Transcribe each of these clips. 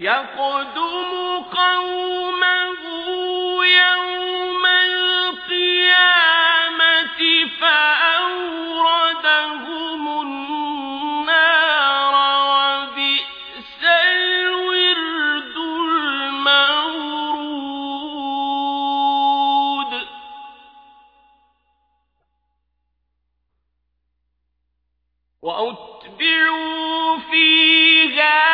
يقدم قومه يوم القيامة فأوردهم النار وبئس الورد المورود. وأتبعوا في ذلك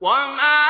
وما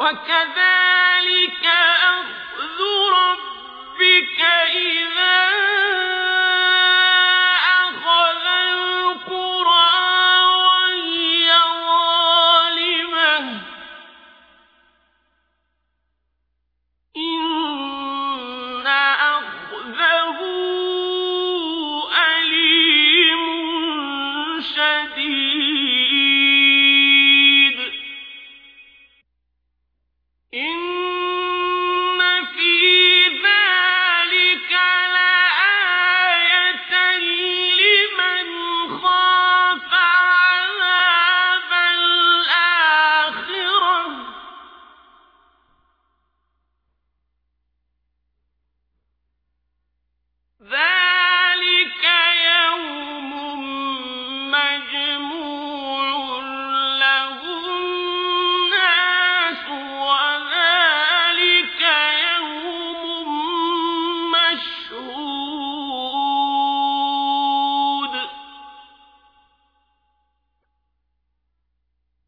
وكذلك أخذ ربك إذا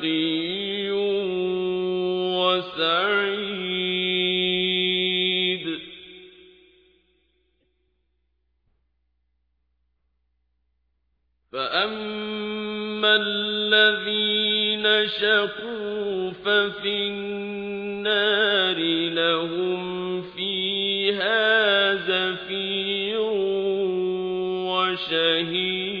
شقي وسعيد. فأما الذين شقوا ففي النار لهم فيها زفير وشهيد.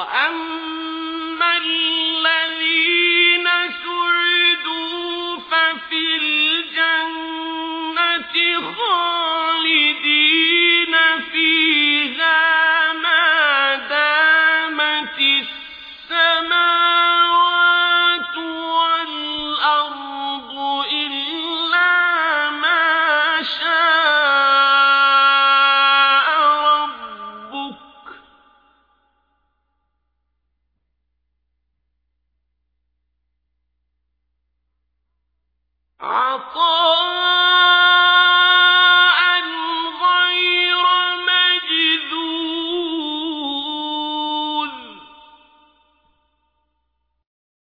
وأما عطاء.